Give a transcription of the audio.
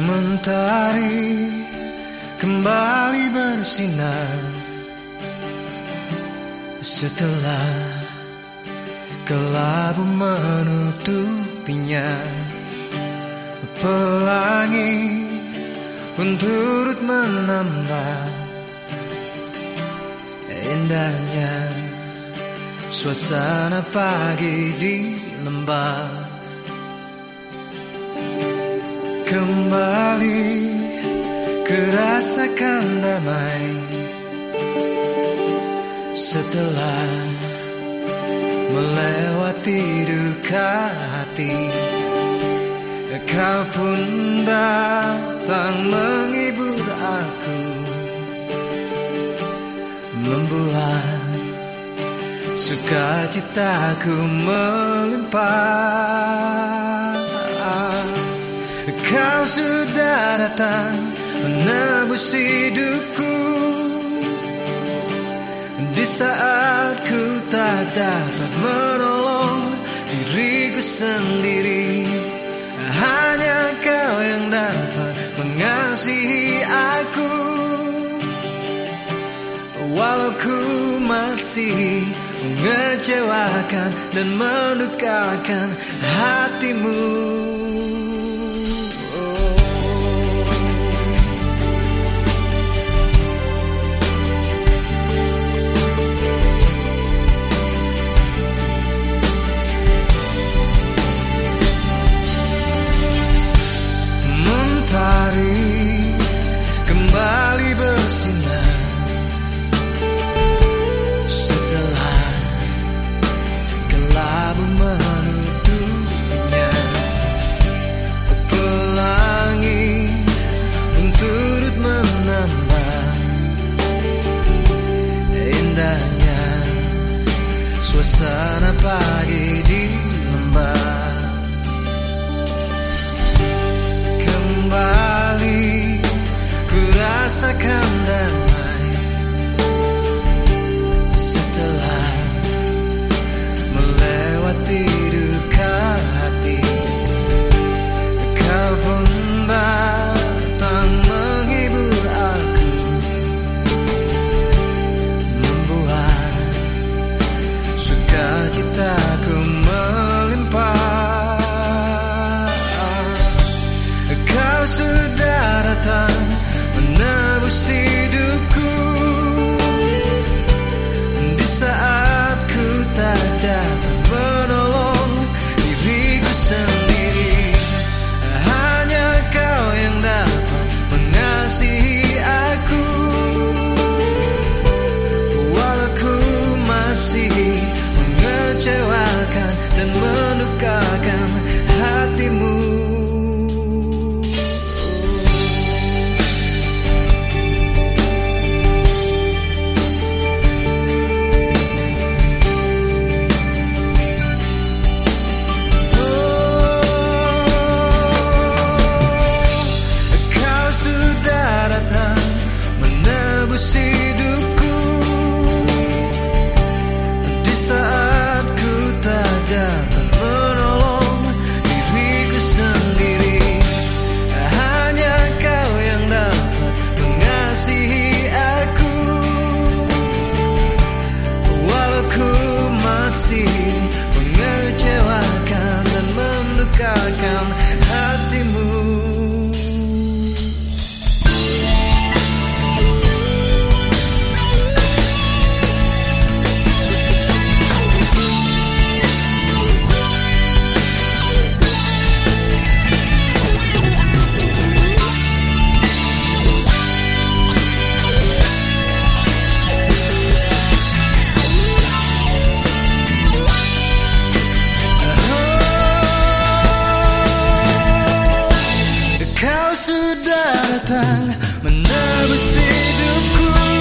Mentari kembali bersinar. Setelah kelabu menutupinya Pelangi pun turut menambah Indahnya suasana pagi di lembah kembali kerasakan damai setelah melewati duka hati. Kau pun datang menghibur aku membuat sukacitaku melimpah Kau sudah datang menebus hidupku. Di saat ku tak dapat menolong diriku sendiri Hanya kau yang dapat mengasihi aku. Walau ku masih mengecewakan dan mendukakan hatimu Suasana pagi di lembah. Kembali ku rasakan dan see sudah datang menebus hidupku.